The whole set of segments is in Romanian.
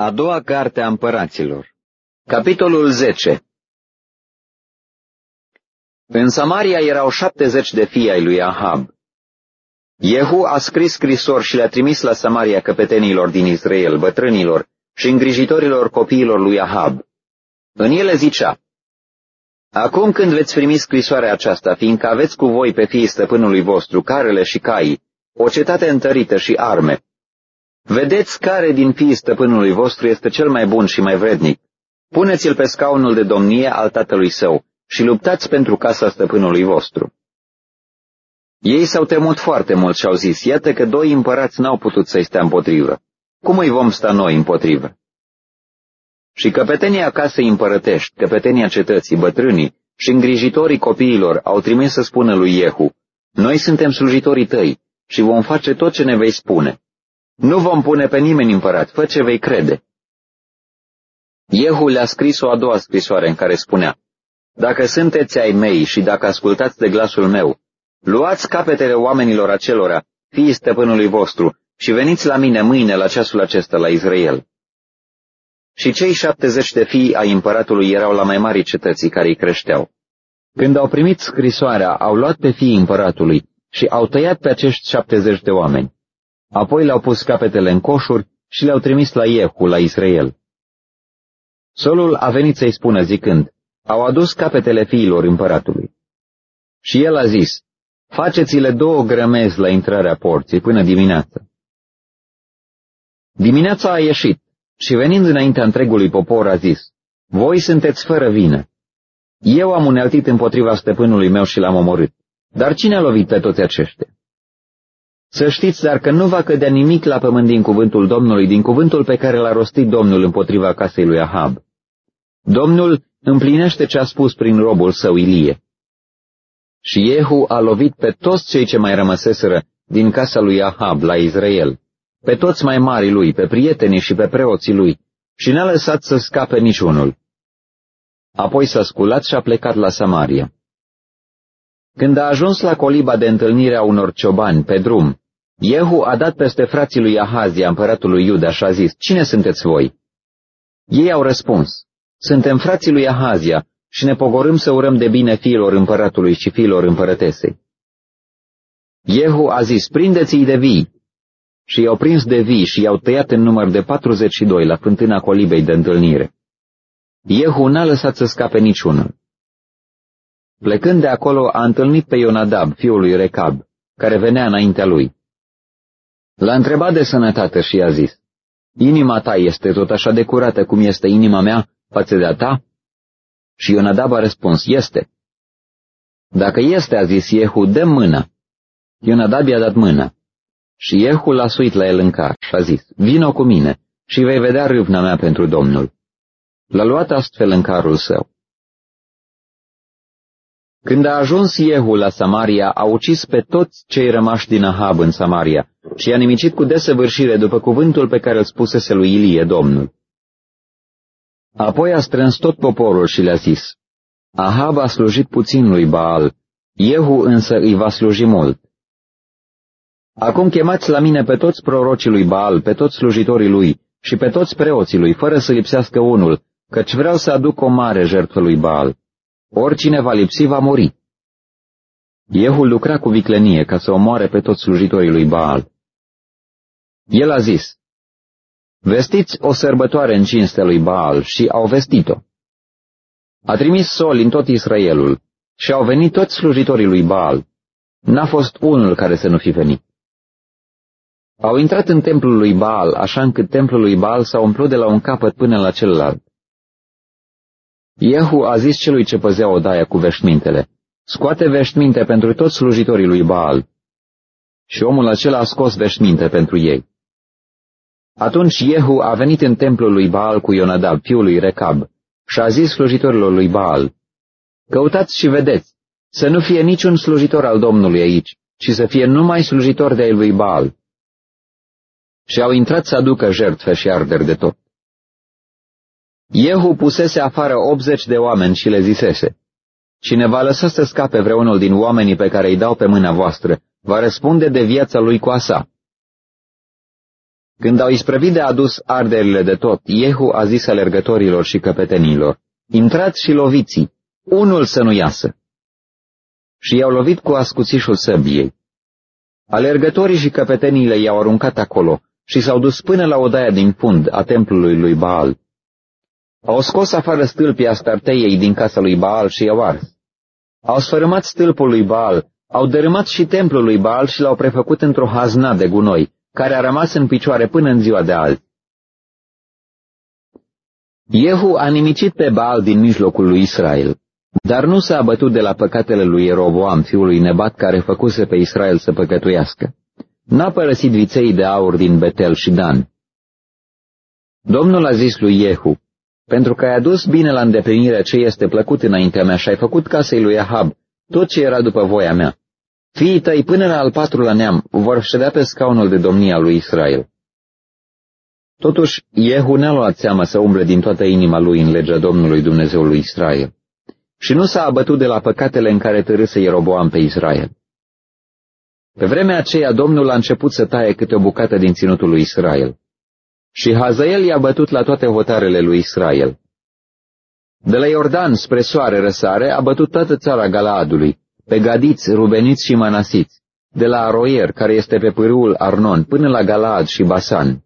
A doua carte a împăraților Capitolul 10 În Samaria erau șaptezeci de fii ai lui Ahab. Jehu a scris scrisori și le-a trimis la Samaria căpetenilor din Israel, bătrânilor și îngrijitorilor copiilor lui Ahab. În ele zicea, Acum când veți primi scrisoarea aceasta, fiindcă aveți cu voi pe fiii stăpânului vostru, carele și caii, o cetate întărită și arme, Vedeți care din fiii stăpânului vostru este cel mai bun și mai vrednic. Puneți-l pe scaunul de domnie al tatălui său și luptați pentru casa stăpânului vostru. Ei s-au temut foarte mult și au zis, iată că doi împărați n-au putut să-i stea împotrivă. Cum îi vom sta noi împotrivă? Și căpetenia casei împărătești, căpetenia cetății, bătrânii și îngrijitorii copiilor au trimis să spună lui Iehu, noi suntem slujitorii tăi și vom face tot ce ne vei spune. Nu vom pune pe nimeni împărat, fă ce vei crede. Iehu le-a scris o a doua scrisoare în care spunea, Dacă sunteți ai mei și dacă ascultați de glasul meu, luați capetele oamenilor acelora, fiii stăpânului vostru, și veniți la mine mâine la ceasul acesta la Israel. Și cei șaptezeci de fii ai împăratului erau la mai mari cetății care îi creșteau. Când au primit scrisoarea, au luat pe fiii împăratului și au tăiat pe acești șaptezeci de oameni. Apoi le-au pus capetele în coșuri și le-au trimis la Iehu, la Israel. Solul a venit să-i spună zicând, au adus capetele fiilor împăratului. Și el a zis, faceți-le două grămezi la intrarea porții până dimineață. Dimineața a ieșit și venind înaintea întregului popor a zis, voi sunteți fără vină. Eu am uneltit împotriva stăpânului meu și l-am omorât. Dar cine a lovit pe toți aceștia? Să știți dar că nu va cădea nimic la pământ din cuvântul Domnului, din cuvântul pe care l-a rostit Domnul împotriva casei lui Ahab. Domnul împlinește ce a spus prin robul său Ilie. Și Jehu a lovit pe toți cei ce mai rămăseseră din casa lui Ahab la Israel, pe toți mai mari lui, pe prietenii și pe preoții lui, și n-a lăsat să scape niciunul. Apoi s-a sculat și a plecat la Samaria. Când a ajuns la coliba de întâlnire a unor ciobani pe drum, Iehu a dat peste frații lui Ahazia, împăratul lui Iuda, și a zis, Cine sunteți voi? Ei au răspuns, Suntem frații lui Ahazia și ne pogorâm să urăm de bine fiilor împăratului și fiilor împărătesei. Iehu a zis, Prindeți-i de vii! Și i-au prins de vii și i-au tăiat în număr de 42 la fântâna colibei de întâlnire. Iehu n-a lăsat să scape niciunul. Plecând de acolo, a întâlnit pe Ionadab, fiul lui Recab, care venea înaintea lui. L-a întrebat de sănătate și i-a zis, Inima ta este tot așa de curată cum este inima mea față de a ta? Și Ionadab a răspuns, Este. Dacă este, a zis Iehu, dă mâna. Ionadab i-a dat mâna. Și Iehu l-a suit la el în car și a zis, Vino cu mine și vei vedea râvna mea pentru Domnul. L-a luat astfel în carul său. Când a ajuns Iehu la Samaria, a ucis pe toți cei rămași din Ahab în Samaria și i-a nimicit cu desăvârșire după cuvântul pe care îl spusese lui Ilie, Domnul. Apoi a strâns tot poporul și le-a zis, Ahab a slujit puțin lui Baal, Iehu însă îi va sluji mult. Acum chemați la mine pe toți prorocii lui Baal, pe toți slujitorii lui și pe toți preoții lui, fără să lipsească unul, căci vreau să aduc o mare jertfă lui Baal. Oricine va lipsi va muri. Iehu lucra cu viclenie ca să omoare pe toți slujitorii lui Baal. El a zis, Vestiți o sărbătoare în cinstea lui Baal și au vestit-o. A trimis soli în tot Israelul și au venit toți slujitorii lui Baal. N-a fost unul care să nu fi venit. Au intrat în templul lui Baal, așa încât templul lui Baal s-a umplut de la un capăt până la celălalt. Iehu a zis celui ce păzea odaia cu veșmintele, scoate veșminte pentru toți slujitorii lui Baal. Și omul acela a scos veșminte pentru ei. Atunci Iehu a venit în templul lui Baal cu Ionadab, fiul lui Recab, și a zis slujitorilor lui Baal, Căutați și vedeți, să nu fie niciun slujitor al Domnului aici, ci să fie numai slujitor de-ai lui Baal. Și au intrat să aducă jertfe și arderi de tot. Iehu pusese afară 80 de oameni și le zisese, Cine va lăsa să scape vreunul din oamenii pe care îi dau pe mâna voastră, va răspunde de viața lui cu asa. Când au isprăvit de adus arderile de tot, Iehu a zis alergătorilor și căpetenilor, Intrați și loviți unul să nu iasă. Și i-au lovit cu ascuțișul săbiei. Alergătorii și căpeteniile i-au aruncat acolo și s-au dus până la odaia din fund a templului lui Baal. Au scos afară stâlpii astarteiei din casa lui Baal și i-au ars. Au sfărâmat stâlpul lui Baal, au dărâmat și templul lui Baal și l-au prefăcut într-o hazna de gunoi, care a rămas în picioare până în ziua de azi. Jehu a nimicit pe Baal din mijlocul lui Israel, dar nu s-a abătut de la păcatele lui Eroboam, fiul lui Nebat, care făcuse pe Israel să păcătuiască. N-a părăsit viței de aur din Betel și Dan. Domnul a zis lui Jehu, pentru că ai adus bine la îndeplinire ce este plăcut înaintea mea și ai făcut casei lui Ahab tot ce era după voia mea. Fiii tăi până la al patrulea neam vor ședea pe scaunul de domnia lui Israel. Totuși, Jehu n-a luat seama să umble din toată inima lui în legea Domnului Dumnezeului Israel și nu s-a abătut de la păcatele în care târâse Ieroboam pe Israel. Pe vremea aceea Domnul a început să taie câte o bucată din ținutul lui Israel. Și Hazael i-a bătut la toate hotarele lui Israel. De la Iordan spre soare răsare a bătut toată țara Galaadului, pe Gadiți, Rubeniți și Manasiți, de la Aroier, care este pe pârâul Arnon, până la Galaad și Basan.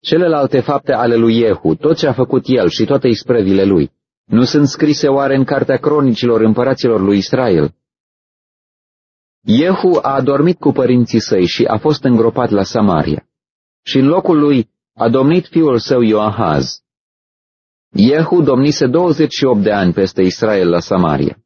Celelalte fapte ale lui Iehu, tot ce a făcut el și toate isprăvile lui, nu sunt scrise oare în cartea cronicilor împăraților lui Israel? Iehu a adormit cu părinții săi și a fost îngropat la Samaria. Și în locul lui a domnit fiul său Ioahaz. Iehu domnise 28 de ani peste Israel la Samaria.